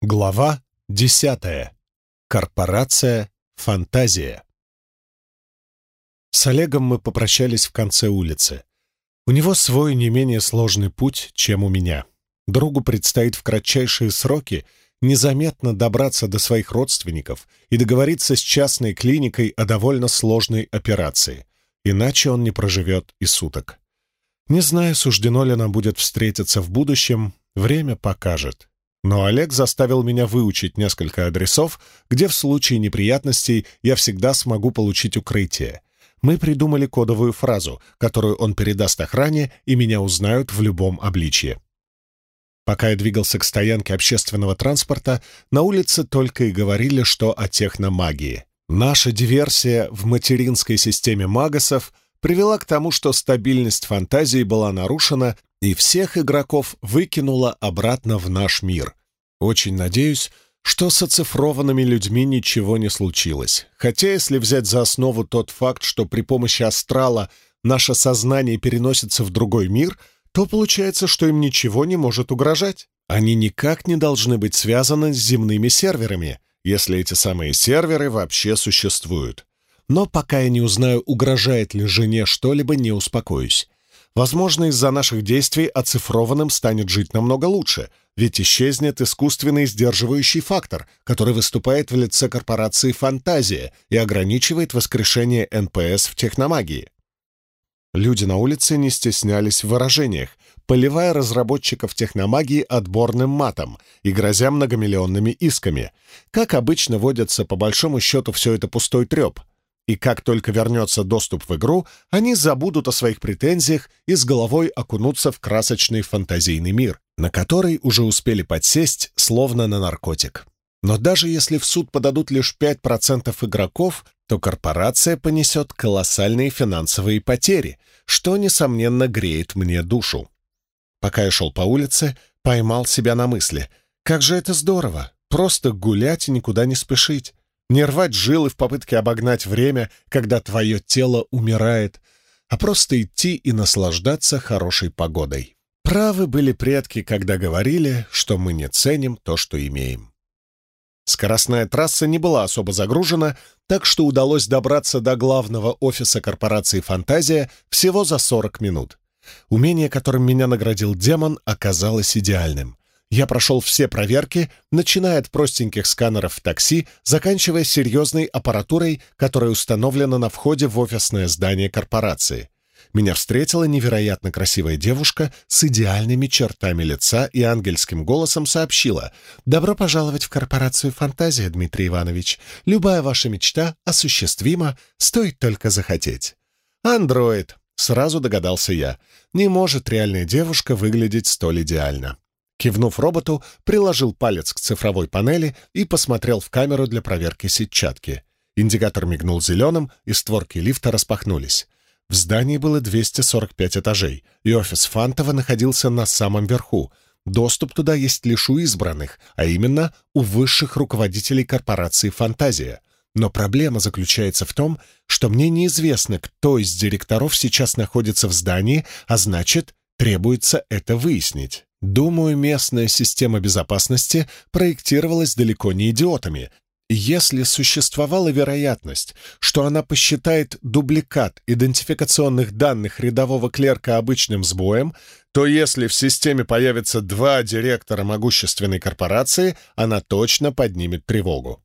Глава десятая. Корпорация «Фантазия». С Олегом мы попрощались в конце улицы. У него свой не менее сложный путь, чем у меня. Другу предстоит в кратчайшие сроки незаметно добраться до своих родственников и договориться с частной клиникой о довольно сложной операции, иначе он не проживет и суток. Не знаю, суждено ли нам будет встретиться в будущем, время покажет. Но Олег заставил меня выучить несколько адресов, где в случае неприятностей я всегда смогу получить укрытие. Мы придумали кодовую фразу, которую он передаст охране, и меня узнают в любом обличье. Пока я двигался к стоянке общественного транспорта, на улице только и говорили, что о техномагии. Наша диверсия в материнской системе магасов привела к тому, что стабильность фантазии была нарушена, и всех игроков выкинуло обратно в наш мир. Очень надеюсь, что с оцифрованными людьми ничего не случилось. Хотя, если взять за основу тот факт, что при помощи астрала наше сознание переносится в другой мир, то получается, что им ничего не может угрожать. Они никак не должны быть связаны с земными серверами, если эти самые серверы вообще существуют. Но пока я не узнаю, угрожает ли жене что-либо, не успокоюсь. Возможно, из-за наших действий оцифрованным станет жить намного лучше, ведь исчезнет искусственный сдерживающий фактор, который выступает в лице корпорации «Фантазия» и ограничивает воскрешение НПС в техномагии. Люди на улице не стеснялись в выражениях, поливая разработчиков техномагии отборным матом и грозя многомиллионными исками. Как обычно водится, по большому счету, все это пустой треп — и как только вернется доступ в игру, они забудут о своих претензиях и с головой окунутся в красочный фантазийный мир, на который уже успели подсесть, словно на наркотик. Но даже если в суд подадут лишь 5% игроков, то корпорация понесет колоссальные финансовые потери, что, несомненно, греет мне душу. Пока я шел по улице, поймал себя на мысли. Как же это здорово! Просто гулять и никуда не спешить не рвать жилы в попытке обогнать время, когда твое тело умирает, а просто идти и наслаждаться хорошей погодой. Правы были предки, когда говорили, что мы не ценим то, что имеем. Скоростная трасса не была особо загружена, так что удалось добраться до главного офиса корпорации «Фантазия» всего за 40 минут. Умение, которым меня наградил демон, оказалось идеальным я прошел все проверки, начиная от простеньких сканеров в такси, заканчивая серьезной аппаратурой, которая установлена на входе в офисное здание корпорации. Меня встретила невероятно красивая девушка с идеальными чертами лица и ангельским голосом сообщила «Добро пожаловать в корпорацию «Фантазия», Дмитрий Иванович. Любая ваша мечта осуществима, стоит только захотеть». «Андроид», — сразу догадался я, — «не может реальная девушка выглядеть столь идеально». Кивнув роботу, приложил палец к цифровой панели и посмотрел в камеру для проверки сетчатки. Индикатор мигнул зеленым, и створки лифта распахнулись. В здании было 245 этажей, и офис Фантова находился на самом верху. Доступ туда есть лишь у избранных, а именно у высших руководителей корпорации «Фантазия». Но проблема заключается в том, что мне неизвестно, кто из директоров сейчас находится в здании, а значит, требуется это выяснить. Думаю, местная система безопасности проектировалась далеко не идиотами. Если существовала вероятность, что она посчитает дубликат идентификационных данных рядового клерка обычным сбоем, то если в системе появится два директора могущественной корпорации, она точно поднимет тревогу.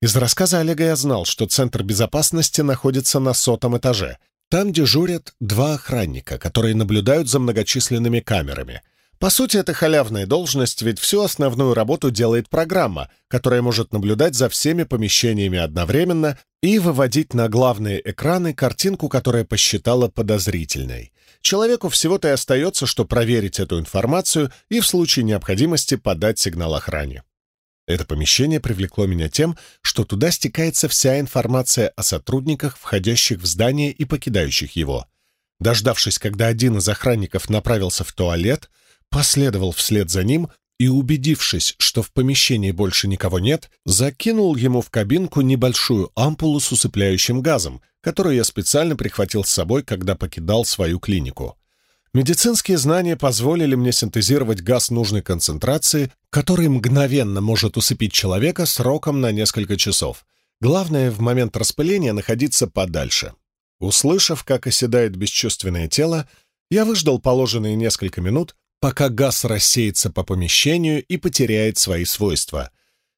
Из рассказа Олега я знал, что Центр безопасности находится на сотом этаже. Там дежурят два охранника, которые наблюдают за многочисленными камерами — по сути, это халявная должность, ведь всю основную работу делает программа, которая может наблюдать за всеми помещениями одновременно и выводить на главные экраны картинку, которая посчитала подозрительной. Человеку всего-то и остается, что проверить эту информацию и в случае необходимости подать сигнал охране. Это помещение привлекло меня тем, что туда стекается вся информация о сотрудниках, входящих в здание и покидающих его. Дождавшись, когда один из охранников направился в туалет, последовал вслед за ним и, убедившись, что в помещении больше никого нет, закинул ему в кабинку небольшую ампулу с усыпляющим газом, которую я специально прихватил с собой, когда покидал свою клинику. Медицинские знания позволили мне синтезировать газ нужной концентрации, который мгновенно может усыпить человека сроком на несколько часов. Главное в момент распыления находиться подальше. Услышав, как оседает бесчувственное тело, я выждал положенные несколько минут, пока газ рассеется по помещению и потеряет свои свойства.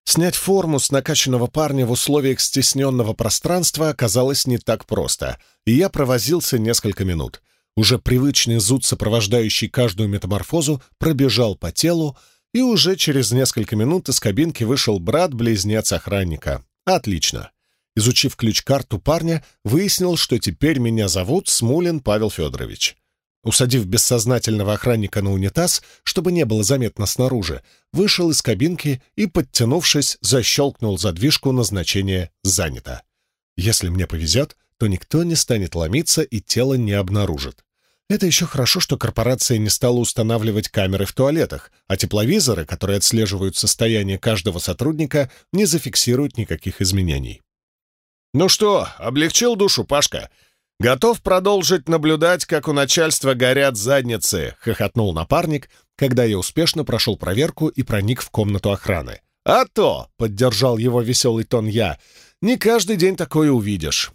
Снять форму с накачанного парня в условиях стесненного пространства оказалось не так просто, и я провозился несколько минут. Уже привычный зуд, сопровождающий каждую метаморфозу, пробежал по телу, и уже через несколько минут из кабинки вышел брат-близнец охранника. Отлично. Изучив ключ-карту парня, выяснил, что теперь меня зовут Смулин Павел Федорович. Усадив бессознательного охранника на унитаз, чтобы не было заметно снаружи, вышел из кабинки и, подтянувшись, защелкнул задвижку назначения «Занято». Если мне повезет, то никто не станет ломиться и тело не обнаружит. Это еще хорошо, что корпорация не стала устанавливать камеры в туалетах, а тепловизоры, которые отслеживают состояние каждого сотрудника, не зафиксируют никаких изменений. «Ну что, облегчил душу, Пашка?» «Готов продолжить наблюдать, как у начальства горят задницы», — хохотнул напарник, когда я успешно прошел проверку и проник в комнату охраны. «А то!» — поддержал его веселый тон я. «Не каждый день такое увидишь».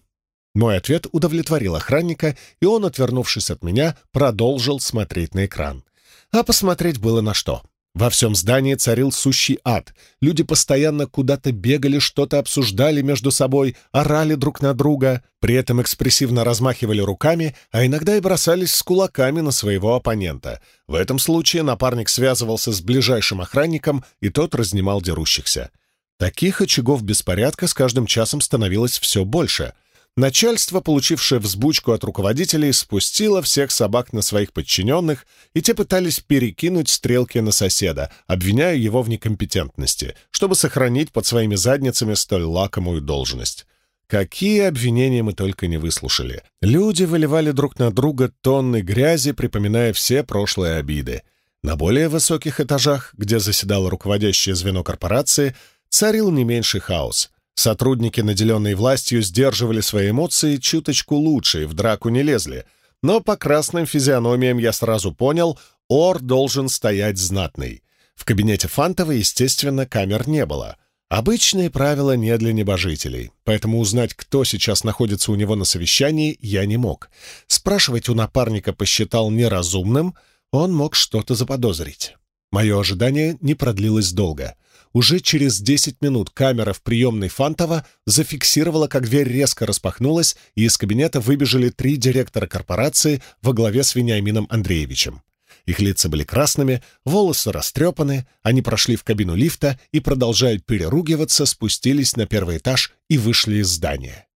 Мой ответ удовлетворил охранника, и он, отвернувшись от меня, продолжил смотреть на экран. А посмотреть было на что. Во всем здании царил сущий ад. Люди постоянно куда-то бегали, что-то обсуждали между собой, орали друг на друга, при этом экспрессивно размахивали руками, а иногда и бросались с кулаками на своего оппонента. В этом случае напарник связывался с ближайшим охранником, и тот разнимал дерущихся. Таких очагов беспорядка с каждым часом становилось все больше — начальство, получившее взбучку от руководителей, спустило всех собак на своих подчиненных, и те пытались перекинуть стрелки на соседа, обвиняя его в некомпетентности, чтобы сохранить под своими задницами столь лакомую должность. Какие обвинения мы только не выслушали. Люди выливали друг на друга тонны грязи, припоминая все прошлые обиды. На более высоких этажах, где заседало руководящее звено корпорации, царил не меньший хаос — Сотрудники, наделенные властью, сдерживали свои эмоции чуточку лучше и в драку не лезли. Но по красным физиономиям я сразу понял, ор должен стоять знатный. В кабинете Фантова, естественно, камер не было. Обычные правила не для небожителей, поэтому узнать, кто сейчас находится у него на совещании, я не мог. Спрашивать у напарника посчитал неразумным, он мог что-то заподозрить. Мое ожидание не продлилось долго — уже через 10 минут камера в приемной Фантова зафиксировала, как дверь резко распахнулась, и из кабинета выбежали три директора корпорации во главе с Вениамином Андреевичем. Их лица были красными, волосы растрепаны, они прошли в кабину лифта и, продолжая переругиваться, спустились на первый этаж и вышли из здания.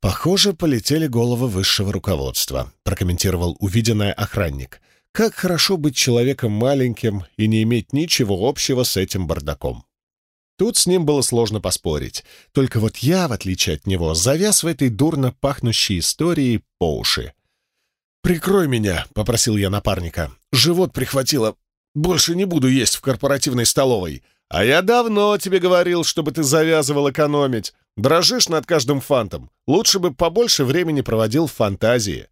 «Похоже, полетели головы высшего руководства», — прокомментировал увиденный охранник. Как хорошо быть человеком маленьким и не иметь ничего общего с этим бардаком. Тут с ним было сложно поспорить. Только вот я, в отличие от него, завяз в этой дурно пахнущей истории по уши. «Прикрой меня», — попросил я напарника. «Живот прихватило. Больше не буду есть в корпоративной столовой. А я давно тебе говорил, чтобы ты завязывал экономить. Дрожишь над каждым фантом. Лучше бы побольше времени проводил в фантазии».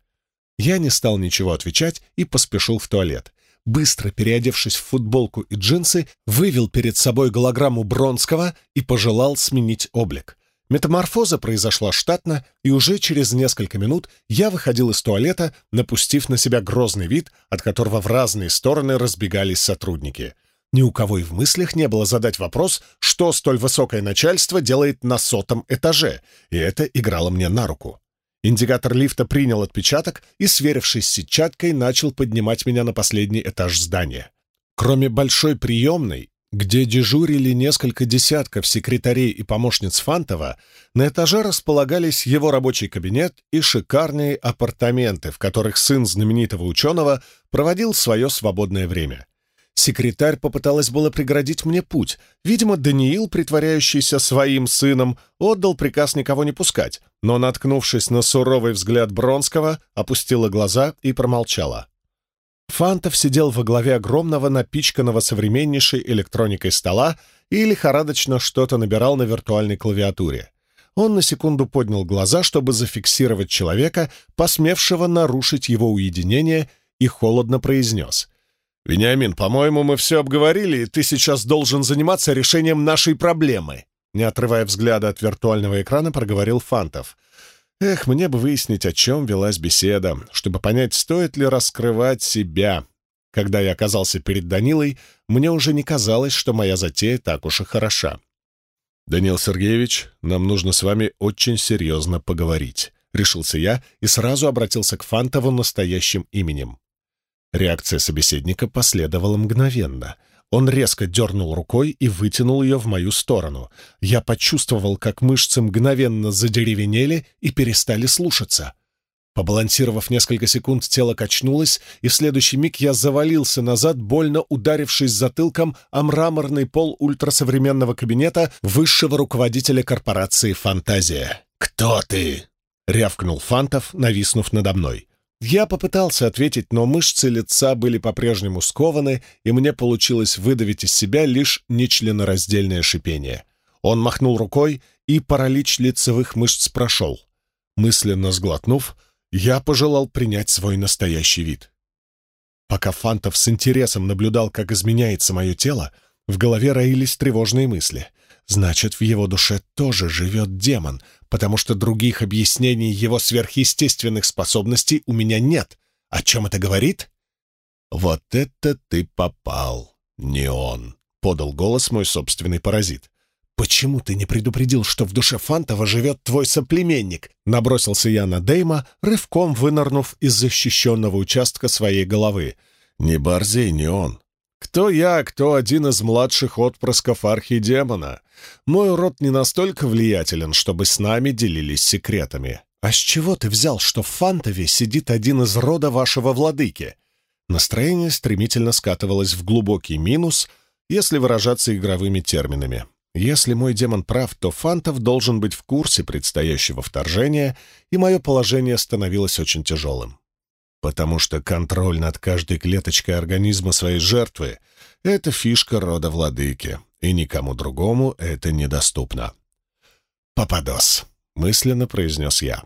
Я не стал ничего отвечать и поспешил в туалет. Быстро переодевшись в футболку и джинсы, вывел перед собой голограмму Бронского и пожелал сменить облик. Метаморфоза произошла штатно, и уже через несколько минут я выходил из туалета, напустив на себя грозный вид, от которого в разные стороны разбегались сотрудники. Ни у кого и в мыслях не было задать вопрос, что столь высокое начальство делает на сотом этаже, и это играло мне на руку. Индикатор лифта принял отпечаток и, сверившись с сетчаткой, начал поднимать меня на последний этаж здания. Кроме большой приемной, где дежурили несколько десятков секретарей и помощниц Фантова, на этаже располагались его рабочий кабинет и шикарные апартаменты, в которых сын знаменитого ученого проводил свое свободное время. Секретарь попыталась было преградить мне путь. Видимо, Даниил, притворяющийся своим сыном, отдал приказ никого не пускать, но, наткнувшись на суровый взгляд Бронского, опустила глаза и промолчала. Фантов сидел во главе огромного напичканного современнейшей электроникой стола и лихорадочно что-то набирал на виртуальной клавиатуре. Он на секунду поднял глаза, чтобы зафиксировать человека, посмевшего нарушить его уединение, и холодно произнес. «Вениамин, по-моему, мы все обговорили, и ты сейчас должен заниматься решением нашей проблемы». Не отрывая взгляда от виртуального экрана, проговорил Фантов. «Эх, мне бы выяснить, о чем велась беседа, чтобы понять, стоит ли раскрывать себя. Когда я оказался перед Данилой, мне уже не казалось, что моя затея так уж и хороша. «Данил Сергеевич, нам нужно с вами очень серьезно поговорить», — решился я и сразу обратился к Фантову настоящим именем. Реакция собеседника последовала мгновенно. Он резко дернул рукой и вытянул ее в мою сторону. Я почувствовал, как мышцы мгновенно задеревенели и перестали слушаться. Побалансировав несколько секунд, тело качнулось, и в следующий миг я завалился назад, больно ударившись затылком о мраморный пол ультрасовременного кабинета высшего руководителя корпорации «Фантазия». «Кто ты?» — рявкнул Фантов, нависнув надо мной. Я попытался ответить, но мышцы лица были по-прежнему скованы, и мне получилось выдавить из себя лишь нечленораздельное шипение. Он махнул рукой, и паралич лицевых мышц прошел. Мысленно сглотнув, я пожелал принять свой настоящий вид. Пока Фантов с интересом наблюдал, как изменяется мое тело, в голове роились тревожные мысли. Значит, в его душе тоже живет демон, потому что других объяснений его сверхъестественных способностей у меня нет. О чем это говорит? «Вот это ты попал, не он», — подал голос мой собственный паразит. «Почему ты не предупредил, что в душе Фантова живет твой соплеменник?» Набросился я на Дейма, рывком вынырнув из защищенного участка своей головы. «Не борзей, не он. Кто я, кто один из младших отпрысков архидемона? Мой род не настолько влиятелен, чтобы с нами делились секретами. А с чего ты взял, что в Фантове сидит один из рода вашего владыки?» Настроение стремительно скатывалось в глубокий минус, если выражаться игровыми терминами. Если мой демон прав, то Фантов должен быть в курсе предстоящего вторжения, и мое положение становилось очень тяжелым. Потому что контроль над каждой клеточкой организма своей жертвы — это фишка рода владыки, и никому другому это недоступно. «Пападос», — мысленно произнес я.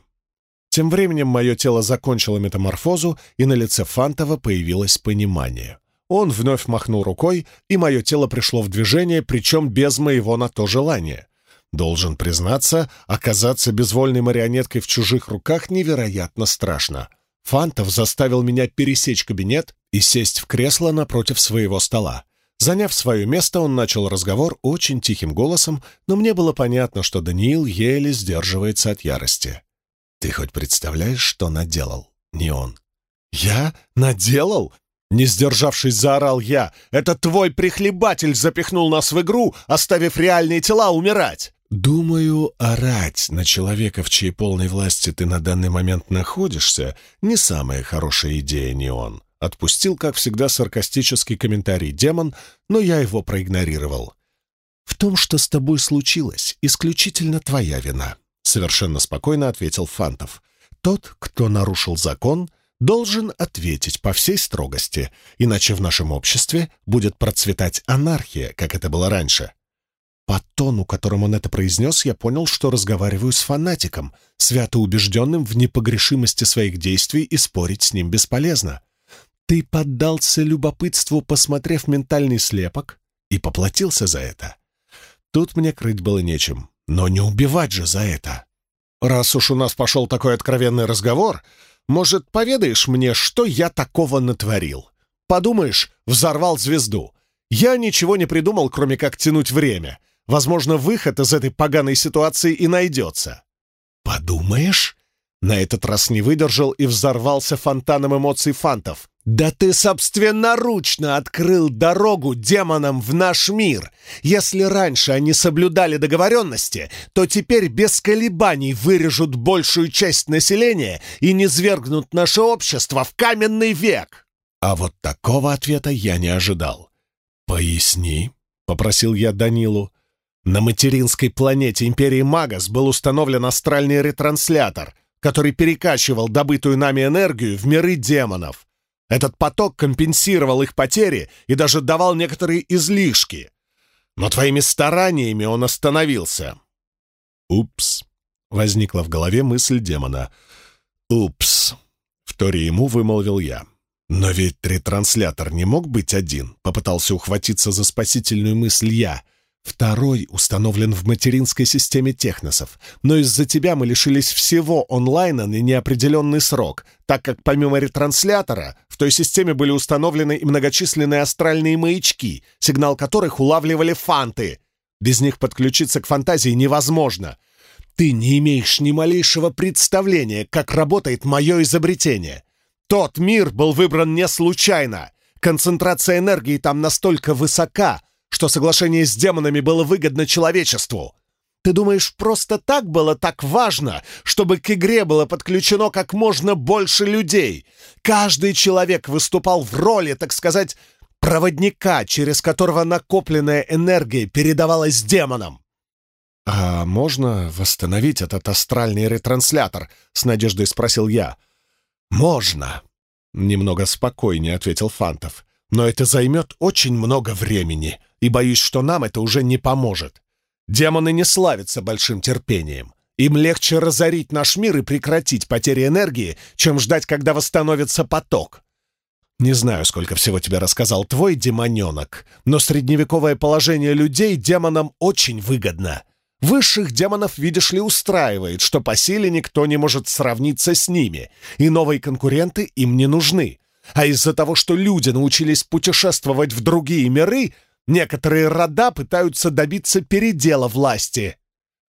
Тем временем мое тело закончило метаморфозу, и на лице Фантова появилось понимание. Он вновь махнул рукой, и мое тело пришло в движение, причем без моего на то желания. Должен признаться, оказаться безвольной марионеткой в чужих руках невероятно страшно. Фантов заставил меня пересечь кабинет и сесть в кресло напротив своего стола. Заняв свое место, он начал разговор очень тихим голосом, но мне было понятно, что Даниил еле сдерживается от ярости. «Ты хоть представляешь, что наделал, не он?» «Я? Наделал? Не сдержавшись, заорал я. «Это твой прихлебатель запихнул нас в игру, оставив реальные тела умирать!» «Думаю, орать на человека, в чьей полной власти ты на данный момент находишься, не самая хорошая идея, не он». Отпустил, как всегда, саркастический комментарий демон, но я его проигнорировал. «В том, что с тобой случилось, исключительно твоя вина», — совершенно спокойно ответил Фантов. «Тот, кто нарушил закон, — должен ответить по всей строгости, иначе в нашем обществе будет процветать анархия, как это было раньше. По тону, которым он это произнес, я понял, что разговариваю с фанатиком, свято убежденным в непогрешимости своих действий и спорить с ним бесполезно. Ты поддался любопытству, посмотрев ментальный слепок, и поплатился за это. Тут мне крыть было нечем, но не убивать же за это. Раз уж у нас пошел такой откровенный разговор, может, поведаешь мне, что я такого натворил? Подумаешь, взорвал звезду. Я ничего не придумал, кроме как тянуть время. Возможно, выход из этой поганой ситуации и найдется. Подумаешь? На этот раз не выдержал и взорвался фонтаном эмоций фантов. «Да ты собственноручно открыл дорогу демонам в наш мир! Если раньше они соблюдали договоренности, то теперь без колебаний вырежут большую часть населения и не свергнут наше общество в каменный век!» А вот такого ответа я не ожидал. «Поясни», — попросил я Данилу. На материнской планете Империи Магас был установлен астральный ретранслятор, который перекачивал добытую нами энергию в миры демонов — этот поток компенсировал их потери и даже давал некоторые излишки. Но твоими стараниями он остановился. «Упс!» — возникла в голове мысль демона. «Упс!» — вторе ему вымолвил я. Но ведь ретранслятор не мог быть один, попытался ухватиться за спасительную мысль я. Второй установлен в материнской системе техносов, но из-за тебя мы лишились всего онлайна на неопределенный срок, так как помимо ретранслятора в той системе были установлены и многочисленные астральные маячки, сигнал которых улавливали фанты. Без них подключиться к фантазии невозможно. Ты не имеешь ни малейшего представления, как работает мое изобретение. Тот мир был выбран не случайно. Концентрация энергии там настолько высока — что соглашение с демонами было выгодно человечеству. Ты думаешь, просто так было так важно, чтобы к игре было подключено как можно больше людей? Каждый человек выступал в роли, так сказать, проводника, через которого накопленная энергия передавалась демонам. «А можно восстановить этот астральный ретранслятор?» — с надеждой спросил я. «Можно», — немного спокойнее ответил Фантов. «Но это займет очень много времени и боюсь, что нам это уже не поможет. Демоны не славятся большим терпением. Им легче разорить наш мир и прекратить потери энергии, чем ждать, когда восстановится поток. Не знаю, сколько всего тебе рассказал твой демоненок, но средневековое положение людей демонам очень выгодно. Высших демонов, видишь ли, устраивает, что по силе никто не может сравниться с ними, и новые конкуренты им не нужны. А из-за того, что люди научились путешествовать в другие миры, Некоторые рода пытаются добиться передела власти.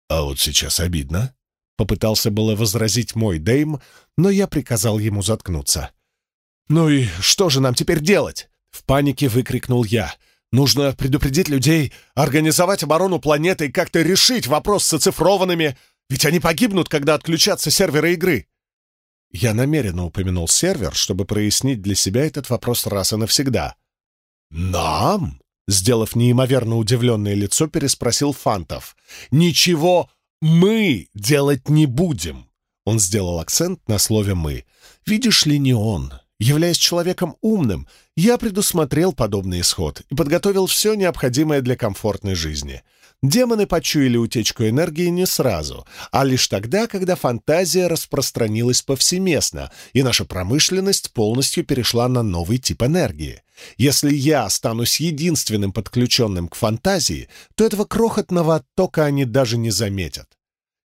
А вот сейчас обидно. Попытался было возразить мой Дейм, но я приказал ему заткнуться. «Ну и что же нам теперь делать?» В панике выкрикнул я. «Нужно предупредить людей, организовать оборону планеты и как-то решить вопрос с оцифрованными, ведь они погибнут, когда отключатся серверы игры». Я намеренно упомянул сервер, чтобы прояснить для себя этот вопрос раз и навсегда. «Нам?» Сделав неимоверно удивленное лицо, переспросил Фантов. «Ничего мы делать не будем!» Он сделал акцент на слове «мы». «Видишь ли, не он. Являясь человеком умным, я предусмотрел подобный исход и подготовил все необходимое для комфортной жизни. Демоны почуяли утечку энергии не сразу, а лишь тогда, когда фантазия распространилась повсеместно, и наша промышленность полностью перешла на новый тип энергии. Если я останусь единственным подключенным к фантазии, то этого крохотного оттока они даже не заметят.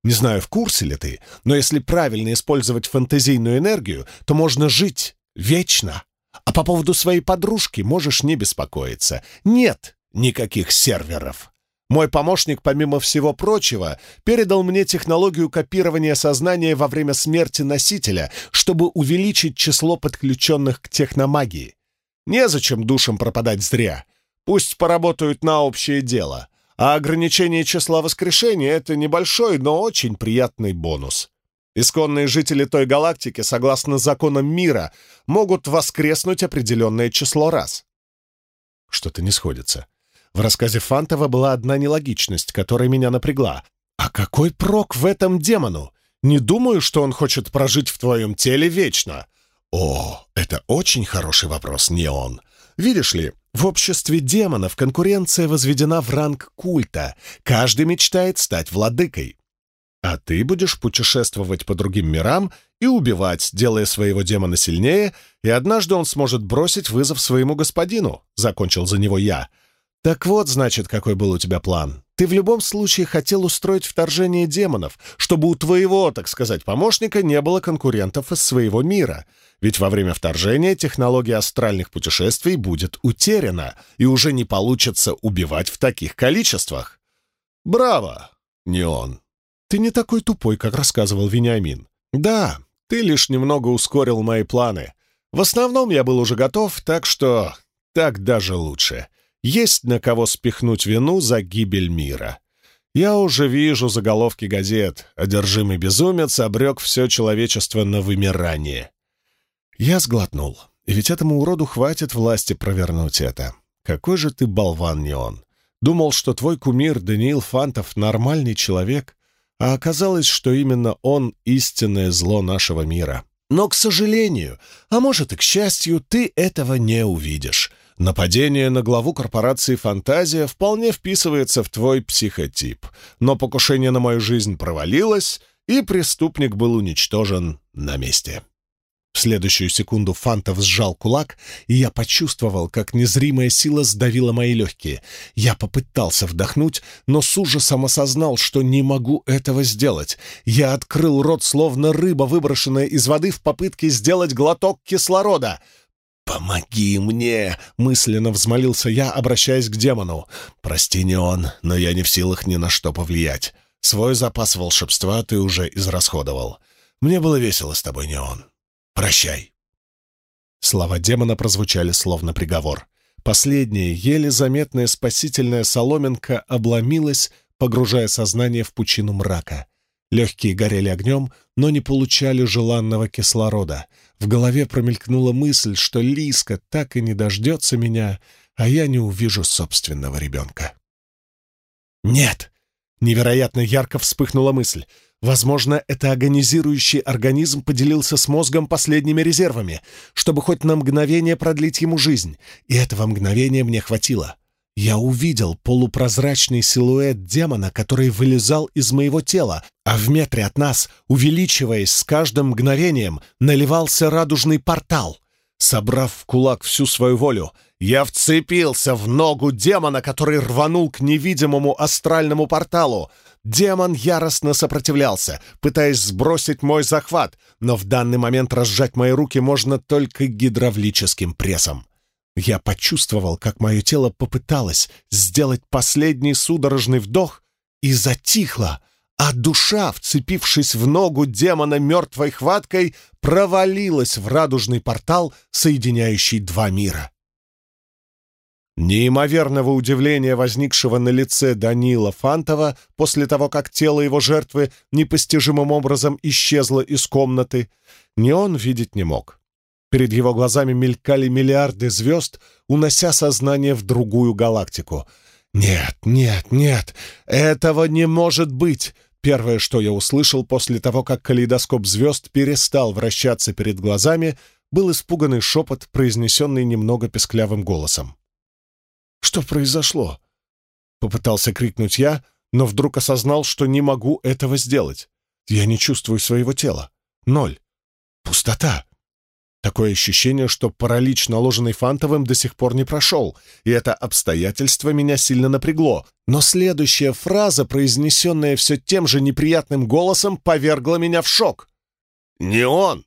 Не знаю, в курсе ли ты, но если правильно использовать фантазийную энергию, то можно жить вечно. А по поводу своей подружки можешь не беспокоиться. Нет никаких серверов. Мой помощник, помимо всего прочего, передал мне технологию копирования сознания во время смерти носителя, чтобы увеличить число подключенных к техномагии. Незачем душам пропадать зря. Пусть поработают на общее дело. А ограничение числа воскрешений — это небольшой, но очень приятный бонус. Исконные жители той галактики, согласно законам мира, могут воскреснуть определенное число раз. Что-то не сходится. В рассказе Фантова была одна нелогичность, которая меня напрягла. А какой прок в этом демону? Не думаю, что он хочет прожить в твоем теле вечно. О, это очень хороший вопрос, не он. Видишь ли, в обществе демонов конкуренция возведена в ранг культа. Каждый мечтает стать владыкой. А ты будешь путешествовать по другим мирам и убивать, делая своего демона сильнее, и однажды он сможет бросить вызов своему господину, — закончил за него я. «Так вот, значит, какой был у тебя план. Ты в любом случае хотел устроить вторжение демонов, чтобы у твоего, так сказать, помощника не было конкурентов из своего мира. Ведь во время вторжения технология астральных путешествий будет утеряна, и уже не получится убивать в таких количествах». «Браво!» — не он. «Ты не такой тупой, как рассказывал Вениамин. Да, ты лишь немного ускорил мои планы. В основном я был уже готов, так что так даже лучше». Есть на кого спихнуть вину за гибель мира. Я уже вижу заголовки газет. Одержимый безумец обрек все человечество на вымирание. Я сглотнул. И ведь этому уроду хватит власти провернуть это. Какой же ты болван, не он. Думал, что твой кумир Даниил Фантов нормальный человек, а оказалось, что именно он — истинное зло нашего мира. Но, к сожалению, а может и к счастью, ты этого не увидишь. Нападение на главу корпорации «Фантазия» вполне вписывается в твой психотип, но покушение на мою жизнь провалилось, и преступник был уничтожен на месте. В следующую секунду Фантов сжал кулак, и я почувствовал, как незримая сила сдавила мои легкие. Я попытался вдохнуть, но с ужасом осознал, что не могу этого сделать. Я открыл рот, словно рыба, выброшенная из воды в попытке сделать глоток кислорода. «Помоги мне!» — мысленно взмолился я, обращаясь к демону. «Прости, не он, но я не в силах ни на что повлиять. Свой запас волшебства ты уже израсходовал. Мне было весело с тобой, не он. Прощай!» Слова демона прозвучали словно приговор. Последняя, еле заметная спасительная соломинка обломилась, погружая сознание в пучину мрака. Легкие горели огнем, но не получали желанного кислорода. В голове промелькнула мысль, что Лиска так и не дождется меня, а я не увижу собственного ребенка. «Нет!» — невероятно ярко вспыхнула мысль. Возможно, это агонизирующий организм поделился с мозгом последними резервами, чтобы хоть на мгновение продлить ему жизнь, и этого мгновения мне хватило. Я увидел полупрозрачный силуэт демона, который вылезал из моего тела, а в метре от нас, увеличиваясь с каждым мгновением, наливался радужный портал. Собрав в кулак всю свою волю, я вцепился в ногу демона, который рванул к невидимому астральному порталу. Демон яростно сопротивлялся, пытаясь сбросить мой захват, но в данный момент разжать мои руки можно только гидравлическим прессом. Я почувствовал, как мое тело попыталось сделать последний судорожный вдох и затихло, а душа, вцепившись в ногу демона мертвой хваткой, провалилась в радужный портал, соединяющий два мира. Неимоверного удивления, возникшего на лице Данила Фантова после того, как тело его жертвы непостижимым образом исчезло из комнаты, ни он видеть не мог. Перед его глазами мелькали миллиарды звезд, унося сознание в другую галактику. «Нет, нет, нет, этого не может быть!» Первое, что я услышал после того, как калейдоскоп звезд перестал вращаться перед глазами, был испуганный шепот, произнесенный немного песклявым голосом. «Что произошло?» Попытался крикнуть я, но вдруг осознал, что не могу этого сделать. Я не чувствую своего тела. Ноль. Пустота. Такое ощущение, что паралич, наложенный Фантовым, до сих пор не прошел, и это обстоятельство меня сильно напрягло. Но следующая фраза, произнесенная все тем же неприятным голосом, повергла меня в шок. «Не он!»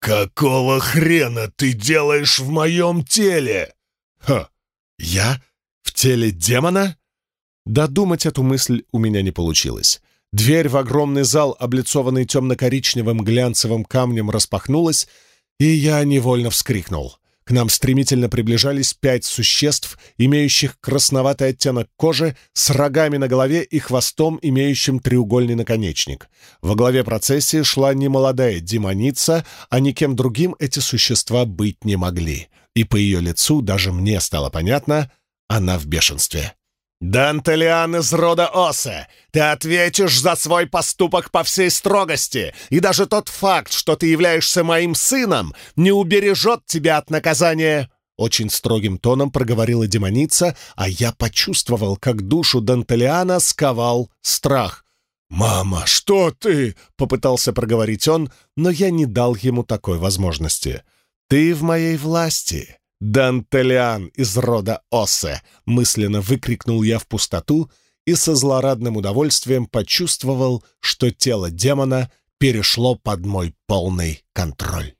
«Какого хрена ты делаешь в моем теле?» «Ха! Я? В теле демона?» Додумать эту мысль у меня не получилось. Дверь в огромный зал, облицованный темно-коричневым глянцевым камнем, распахнулась, и я невольно вскрикнул. К нам стремительно приближались пять существ, имеющих красноватый оттенок кожи, с рогами на голове и хвостом, имеющим треугольный наконечник. Во главе процессии шла немолодая демоница, а никем другим эти существа быть не могли. И по ее лицу даже мне стало понятно, она в бешенстве. «Дантелиан из рода Осе, ты ответишь за свой поступок по всей строгости, и даже тот факт, что ты являешься моим сыном, не убережет тебя от наказания!» Очень строгим тоном проговорила демоница, а я почувствовал, как душу Дантелиана сковал страх. «Мама, что ты?» — попытался проговорить он, но я не дал ему такой возможности. «Ты в моей власти. «Дантелиан из рода Осе!» — мысленно выкрикнул я в пустоту и со злорадным удовольствием почувствовал, что тело демона перешло под мой полный контроль.